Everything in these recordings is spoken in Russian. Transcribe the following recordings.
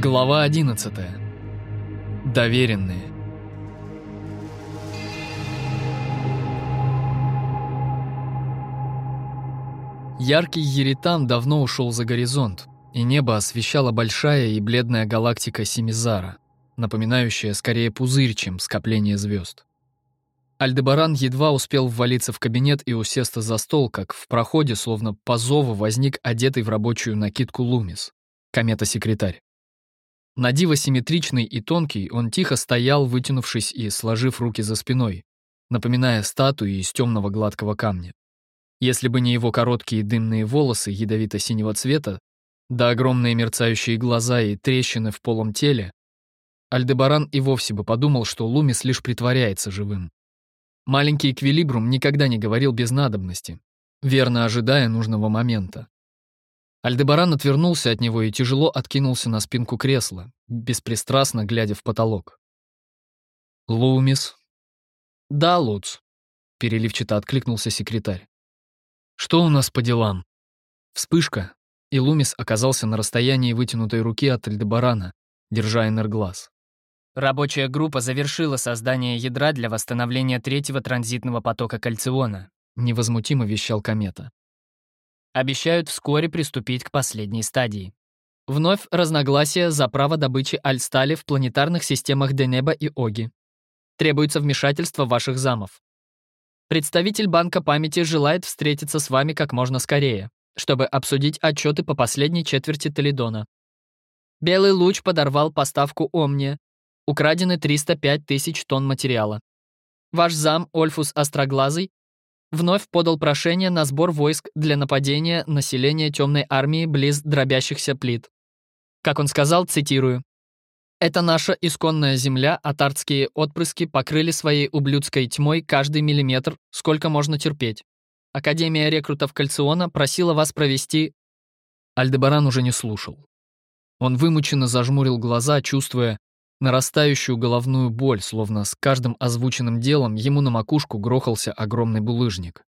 Глава 11. Доверенные. Яркий Еритан давно ушел за горизонт, и небо освещала большая и бледная галактика Семизара, напоминающая скорее пузырь, чем скопление звезд. Альдебаран едва успел ввалиться в кабинет и усесться за стол, как в проходе, словно по зову, возник одетый в рабочую накидку Лумис, комета-секретарь. На диво симметричный и тонкий, он тихо стоял, вытянувшись и сложив руки за спиной, напоминая статуи из темного гладкого камня. Если бы не его короткие дымные волосы ядовито-синего цвета, да огромные мерцающие глаза и трещины в полом теле, Альдебаран и вовсе бы подумал, что Лумис лишь притворяется живым. Маленький Эквилибрум никогда не говорил без надобности, верно ожидая нужного момента. Альдебаран отвернулся от него и тяжело откинулся на спинку кресла, беспристрастно глядя в потолок. «Лумис?» «Да, Луц», — переливчато откликнулся секретарь. «Что у нас по делам?» Вспышка, и Лумис оказался на расстоянии вытянутой руки от Альдебарана, держа энерглаз. Рабочая группа завершила создание ядра для восстановления третьего транзитного потока кальциона, невозмутимо вещал комета. Обещают вскоре приступить к последней стадии. Вновь разногласия за право добычи альстали в планетарных системах Денеба и Оги. Требуется вмешательство ваших замов. Представитель Банка памяти желает встретиться с вами как можно скорее, чтобы обсудить отчеты по последней четверти Толедона. Белый луч подорвал поставку Омния. Украдены 305 тысяч тонн материала. Ваш зам Ольфус Остроглазый вновь подал прошение на сбор войск для нападения населения темной армии близ дробящихся плит. Как он сказал, цитирую, «Это наша исконная земля, а тартские отпрыски покрыли своей ублюдской тьмой каждый миллиметр, сколько можно терпеть. Академия рекрутов Кальциона просила вас провести...» Альдебаран уже не слушал. Он вымученно зажмурил глаза, чувствуя нарастающую головную боль, словно с каждым озвученным делом ему на макушку грохался огромный булыжник.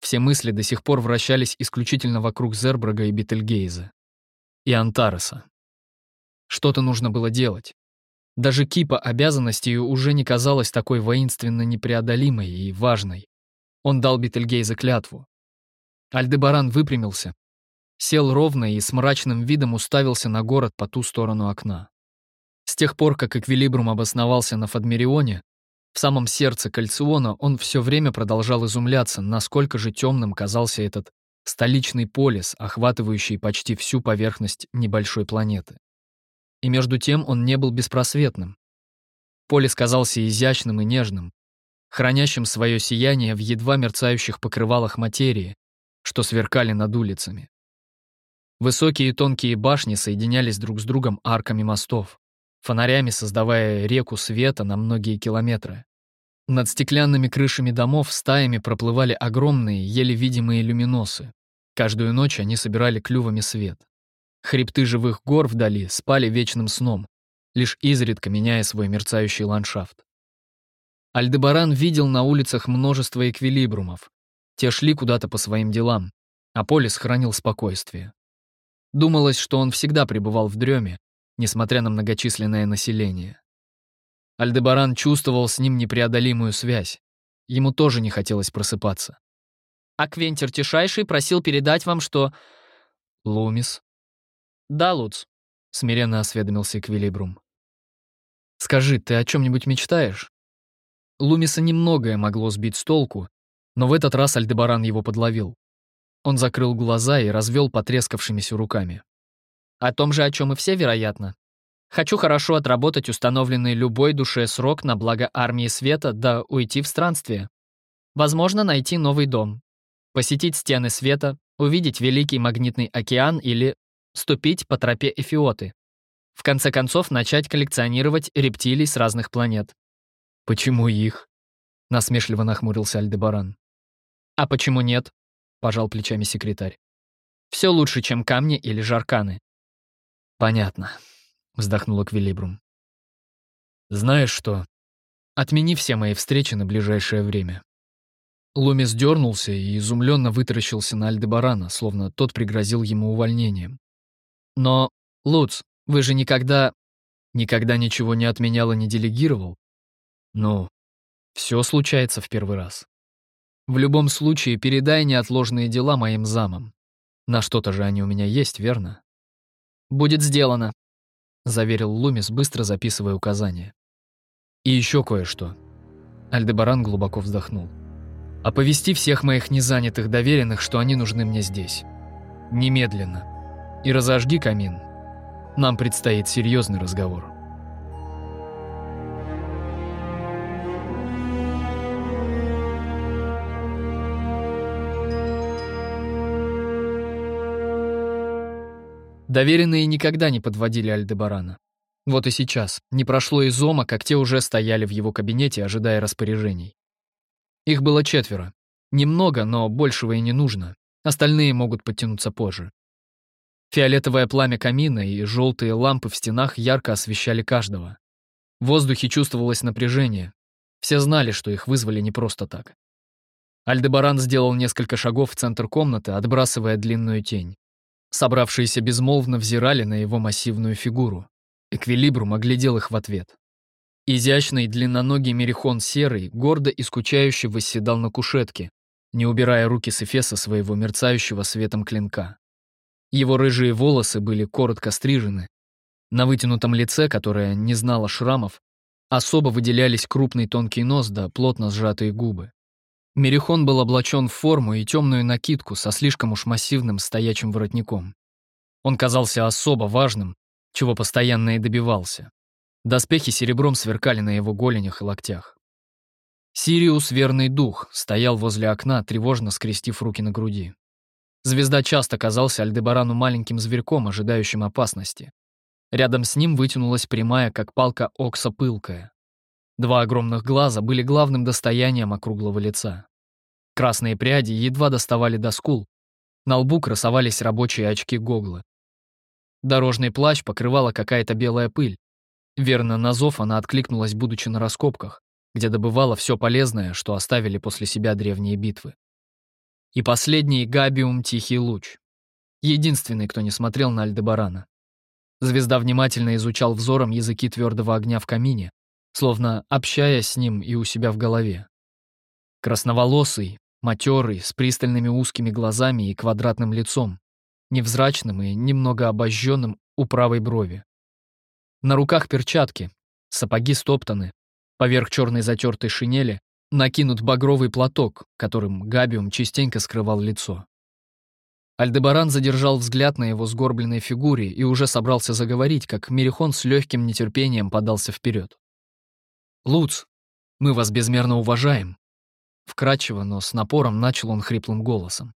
Все мысли до сих пор вращались исключительно вокруг Зербрага и Бетельгейза. И Антареса. Что-то нужно было делать. Даже кипа обязанностей уже не казалась такой воинственно непреодолимой и важной. Он дал Бетельгейзе клятву. Альдебаран выпрямился, сел ровно и с мрачным видом уставился на город по ту сторону окна. Тех пор, как Эквилибрум обосновался на Фадмерионе, в самом сердце Кальциона он все время продолжал изумляться, насколько же темным казался этот столичный полис, охватывающий почти всю поверхность небольшой планеты. И между тем он не был беспросветным. Полис казался изящным и нежным, хранящим свое сияние в едва мерцающих покрывалах материи, что сверкали над улицами. Высокие и тонкие башни соединялись друг с другом арками мостов фонарями создавая реку света на многие километры. Над стеклянными крышами домов стаями проплывали огромные, еле видимые люминосы. Каждую ночь они собирали клювами свет. Хребты живых гор вдали спали вечным сном, лишь изредка меняя свой мерцающий ландшафт. Альдебаран видел на улицах множество эквилибрумов. Те шли куда-то по своим делам, а Полис хранил спокойствие. Думалось, что он всегда пребывал в дреме, несмотря на многочисленное население. Альдебаран чувствовал с ним непреодолимую связь. Ему тоже не хотелось просыпаться. А Квентер Тишайший просил передать вам, что... Лумис? Да, Луц, смиренно осведомился Эквилибрум. Скажи, ты о чем-нибудь мечтаешь? Лумиса немногое могло сбить с толку, но в этот раз Альдебаран его подловил. Он закрыл глаза и развел потрескавшимися руками. О том же, о чем и все, вероятно. Хочу хорошо отработать установленный любой душе срок на благо армии света, да уйти в странствие. Возможно, найти новый дом. Посетить стены света, увидеть великий магнитный океан или ступить по тропе Эфиоты. В конце концов, начать коллекционировать рептилий с разных планет. «Почему их?» — насмешливо нахмурился Альдебаран. «А почему нет?» — пожал плечами секретарь. «Все лучше, чем камни или жарканы. «Понятно», — вздохнула Квилибрум. «Знаешь что? Отмени все мои встречи на ближайшее время». Лумис дернулся и изумленно вытаращился на Альдебарана, словно тот пригрозил ему увольнением. «Но, Луц, Вы же никогда... Никогда ничего не отменял и не делегировал? Ну, все случается в первый раз. В любом случае, передай неотложные дела моим замам. На что-то же они у меня есть, верно? Будет сделано, заверил Лумис, быстро записывая указания. И еще кое-что. Альдебаран глубоко вздохнул. Оповести всех моих незанятых доверенных, что они нужны мне здесь. Немедленно. И разожги камин. Нам предстоит серьезный разговор. Доверенные никогда не подводили Альдебарана. Вот и сейчас. Не прошло и зома, как те уже стояли в его кабинете, ожидая распоряжений. Их было четверо. Немного, но большего и не нужно. Остальные могут подтянуться позже. Фиолетовое пламя камина и желтые лампы в стенах ярко освещали каждого. В воздухе чувствовалось напряжение. Все знали, что их вызвали не просто так. Альдебаран сделал несколько шагов в центр комнаты, отбрасывая длинную тень. Собравшиеся безмолвно взирали на его массивную фигуру. Эквилибрум оглядел их в ответ. Изящный длинноногий мерихон серый гордо и скучающе восседал на кушетке, не убирая руки с эфеса своего мерцающего светом клинка. Его рыжие волосы были коротко стрижены. На вытянутом лице, которое не знало шрамов, особо выделялись крупный тонкий нос да плотно сжатые губы. Мерихон был облачен в форму и темную накидку со слишком уж массивным стоячим воротником. Он казался особо важным, чего постоянно и добивался. Доспехи серебром сверкали на его голенях и локтях. Сириус, верный дух, стоял возле окна, тревожно скрестив руки на груди. Звезда часто казался Альдебарану маленьким зверьком, ожидающим опасности. Рядом с ним вытянулась прямая, как палка окса пылкая. Два огромных глаза были главным достоянием округлого лица. Красные пряди едва доставали до скул. На лбу красовались рабочие очки-гоглы. Дорожный плащ покрывала какая-то белая пыль. Верно, на зов она откликнулась, будучи на раскопках, где добывала все полезное, что оставили после себя древние битвы. И последний — Габиум Тихий Луч. Единственный, кто не смотрел на Альдебарана. Звезда внимательно изучал взором языки твердого огня в камине, словно общаясь с ним и у себя в голове. Красноволосый, матерый, с пристальными узкими глазами и квадратным лицом, невзрачным и немного обожженным у правой брови. На руках перчатки, сапоги стоптаны, поверх черной затертой шинели накинут багровый платок, которым Габиум частенько скрывал лицо. Альдебаран задержал взгляд на его сгорбленной фигуре и уже собрался заговорить, как Мерихон с легким нетерпением подался вперед. «Луц, мы вас безмерно уважаем», — вкрадчиво, но с напором начал он хриплым голосом.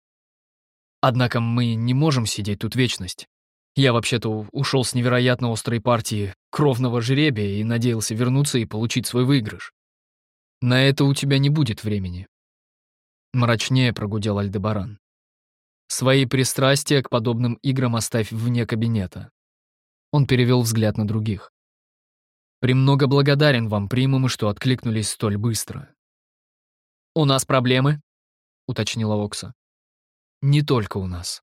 «Однако мы не можем сидеть тут вечность. Я вообще-то ушел с невероятно острой партии кровного жеребия и надеялся вернуться и получить свой выигрыш. На это у тебя не будет времени». Мрачнее прогудел Альдебаран. «Свои пристрастия к подобным играм оставь вне кабинета». Он перевел взгляд на других. Премного благодарен вам, примумы, что откликнулись столь быстро. «У нас проблемы?» — уточнила Окса. «Не только у нас.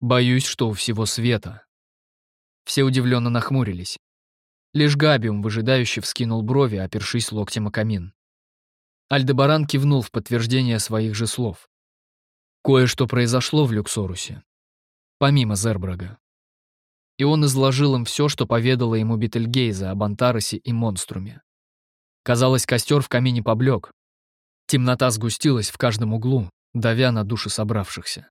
Боюсь, что у всего света». Все удивленно нахмурились. Лишь Габиум, выжидающий, вскинул брови, опершись локтем о камин. Альдебаран кивнул в подтверждение своих же слов. Кое-что произошло в Люксорусе. Помимо Зербрага и он изложил им все, что поведала ему Бетельгейза об Антаросе и Монструме. Казалось, костер в камине поблек. Темнота сгустилась в каждом углу, давя на души собравшихся.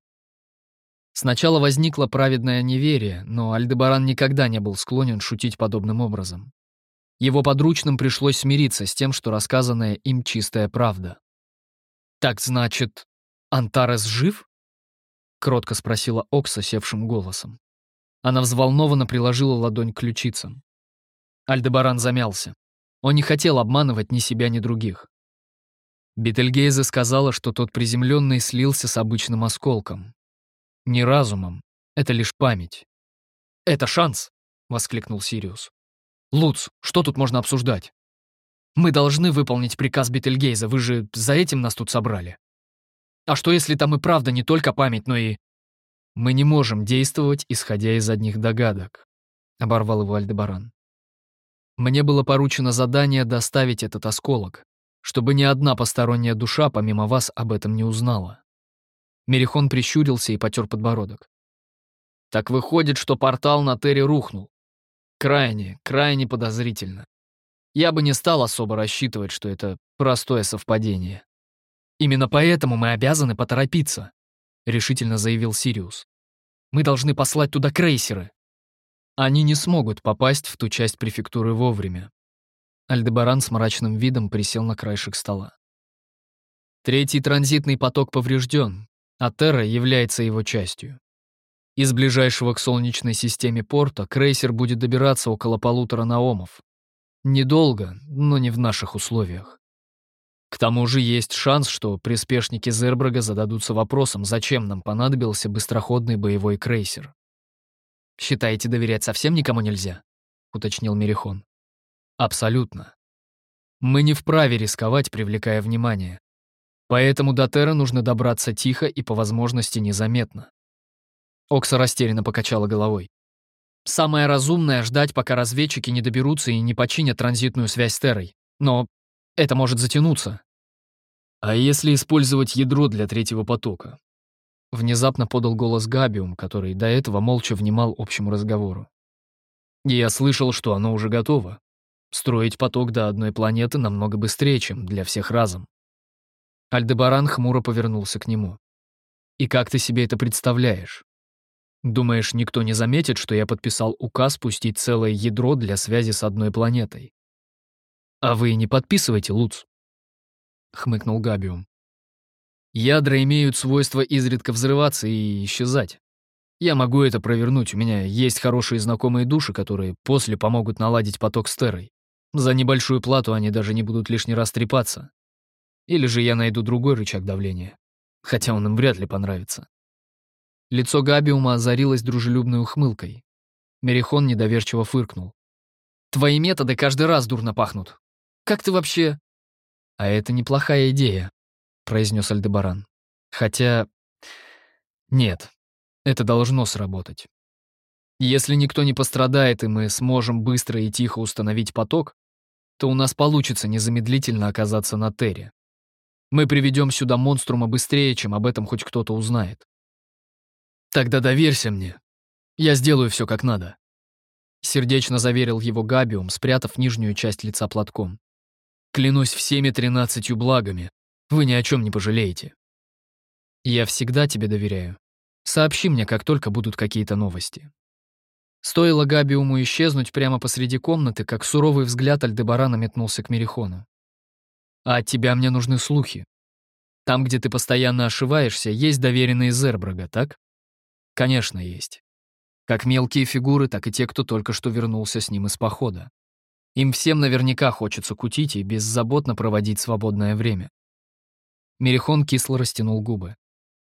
Сначала возникло праведное неверие, но Альдебаран никогда не был склонен шутить подобным образом. Его подручным пришлось смириться с тем, что рассказанная им чистая правда. «Так значит, Антарес жив?» — кротко спросила Окса севшим голосом. Она взволнованно приложила ладонь к ключицам. Альдебаран замялся. Он не хотел обманывать ни себя, ни других. Бетельгейзе сказала, что тот приземленный слился с обычным осколком. Не разумом, это лишь память. «Это шанс!» — воскликнул Сириус. «Луц, что тут можно обсуждать? Мы должны выполнить приказ Бетельгейза, вы же за этим нас тут собрали. А что, если там и правда не только память, но и мы не можем действовать, исходя из одних догадок. — оборвал его Альдебаран. «Мне было поручено задание доставить этот осколок, чтобы ни одна посторонняя душа помимо вас об этом не узнала». Мерихон прищурился и потер подбородок. «Так выходит, что портал на Терре рухнул. Крайне, крайне подозрительно. Я бы не стал особо рассчитывать, что это простое совпадение. Именно поэтому мы обязаны поторопиться», — решительно заявил Сириус. «Мы должны послать туда крейсеры». Они не смогут попасть в ту часть префектуры вовремя. Альдебаран с мрачным видом присел на краешек стола. Третий транзитный поток поврежден, а Терра является его частью. Из ближайшего к Солнечной системе порта крейсер будет добираться около полутора наомов. Недолго, но не в наших условиях. К тому же есть шанс, что приспешники Зербрага зададутся вопросом, зачем нам понадобился быстроходный боевой крейсер. «Считаете, доверять совсем никому нельзя?» — уточнил Мерихон. «Абсолютно. Мы не вправе рисковать, привлекая внимание. Поэтому до Терра нужно добраться тихо и по возможности незаметно». Окса растерянно покачала головой. «Самое разумное — ждать, пока разведчики не доберутся и не починят транзитную связь с Террой. Но это может затянуться». «А если использовать ядро для третьего потока?» Внезапно подал голос Габиум, который до этого молча внимал общему разговору. «Я слышал, что оно уже готово. Строить поток до одной планеты намного быстрее, чем для всех разом». Альдебаран хмуро повернулся к нему. «И как ты себе это представляешь? Думаешь, никто не заметит, что я подписал указ пустить целое ядро для связи с одной планетой?» «А вы не подписывайте, Луц?» — хмыкнул Габиум. Ядра имеют свойство изредка взрываться и исчезать. Я могу это провернуть, у меня есть хорошие знакомые души, которые после помогут наладить поток с Террой. За небольшую плату они даже не будут лишний раз трепаться. Или же я найду другой рычаг давления, хотя он им вряд ли понравится. Лицо Габиума озарилось дружелюбной ухмылкой. Мерихон недоверчиво фыркнул. «Твои методы каждый раз дурно пахнут. Как ты вообще...» «А это неплохая идея», произнес Альдебаран. Хотя... Нет, это должно сработать. Если никто не пострадает, и мы сможем быстро и тихо установить поток, то у нас получится незамедлительно оказаться на Терре. Мы приведем сюда монструма быстрее, чем об этом хоть кто-то узнает. Тогда доверься мне. Я сделаю все как надо. Сердечно заверил его Габиум, спрятав нижнюю часть лица платком. Клянусь всеми тринадцатью благами, вы ни о чем не пожалеете. Я всегда тебе доверяю. Сообщи мне, как только будут какие-то новости. Стоило Габиуму исчезнуть прямо посреди комнаты, как суровый взгляд Альдебарана метнулся к Мерихону. «А от тебя мне нужны слухи. Там, где ты постоянно ошиваешься, есть доверенные Зербрага, так?» «Конечно, есть. Как мелкие фигуры, так и те, кто только что вернулся с ним из похода. Им всем наверняка хочется кутить и беззаботно проводить свободное время. Мерихон кисло растянул губы.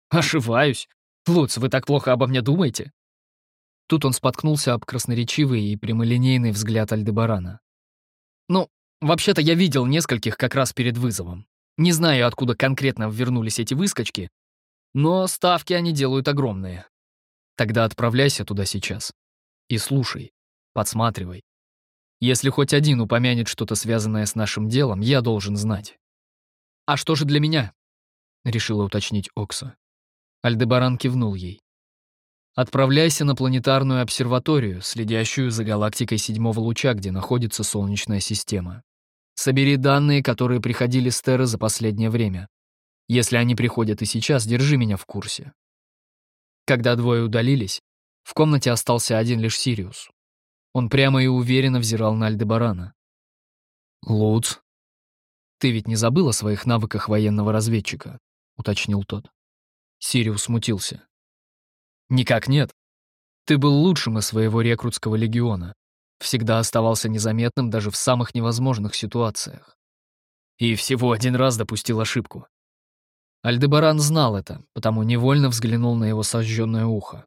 «Ошиваюсь. Луц, вы так плохо обо мне думаете?» Тут он споткнулся об красноречивый и прямолинейный взгляд Альдебарана. «Ну, вообще-то я видел нескольких как раз перед вызовом. Не знаю, откуда конкретно вернулись эти выскочки, но ставки они делают огромные. Тогда отправляйся туда сейчас. И слушай, подсматривай. Если хоть один упомянет что-то связанное с нашим делом, я должен знать. «А что же для меня?» — решила уточнить Окса. Альдебаран кивнул ей. «Отправляйся на планетарную обсерваторию, следящую за галактикой седьмого луча, где находится Солнечная система. Собери данные, которые приходили с Терры за последнее время. Если они приходят и сейчас, держи меня в курсе». Когда двое удалились, в комнате остался один лишь Сириус. Он прямо и уверенно взирал на Альдебарана. «Луц», «Ты ведь не забыл о своих навыках военного разведчика?» — уточнил тот. Сириус смутился. «Никак нет. Ты был лучшим из своего рекрутского легиона. Всегда оставался незаметным даже в самых невозможных ситуациях. И всего один раз допустил ошибку. Альдебаран знал это, потому невольно взглянул на его сожженное ухо.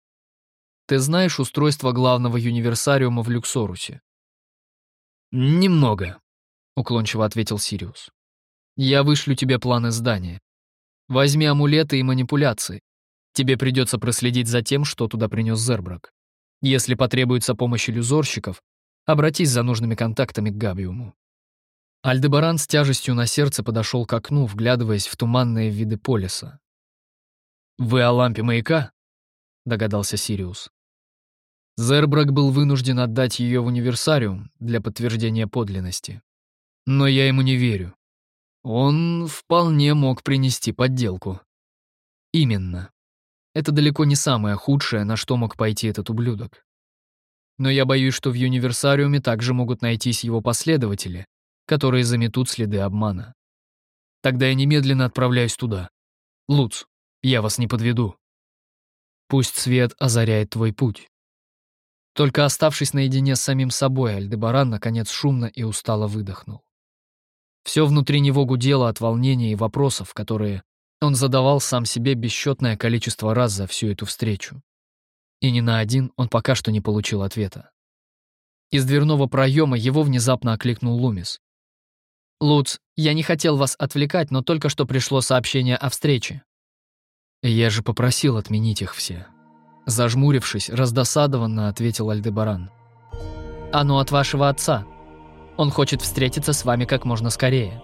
«Ты знаешь устройство главного юниверсариума в Люксорусе?» «Немного», — уклончиво ответил Сириус. Я вышлю тебе планы здания. Возьми амулеты и манипуляции. Тебе придется проследить за тем, что туда принес Зербрак. Если потребуется помощь иллюзорщиков, обратись за нужными контактами к Габиуму. Альдебаран с тяжестью на сердце подошел к окну, вглядываясь в туманные виды полиса. «Вы о лампе маяка?» — догадался Сириус. Зербрак был вынужден отдать ее в универсариум для подтверждения подлинности. Но я ему не верю. Он вполне мог принести подделку. Именно. Это далеко не самое худшее, на что мог пойти этот ублюдок. Но я боюсь, что в универсариуме также могут найтись его последователи, которые заметут следы обмана. Тогда я немедленно отправляюсь туда. Луц, я вас не подведу. Пусть свет озаряет твой путь. Только оставшись наедине с самим собой, Альдебаран наконец шумно и устало выдохнул. Все внутри него гудело от волнения и вопросов, которые он задавал сам себе бесчетное количество раз за всю эту встречу. И ни на один он пока что не получил ответа. Из дверного проема его внезапно окликнул Лумис. «Луц, я не хотел вас отвлекать, но только что пришло сообщение о встрече». «Я же попросил отменить их все», Зажмурившись, раздосадованно ответил Альдебаран. «Оно от вашего отца. Он хочет встретиться с вами как можно скорее».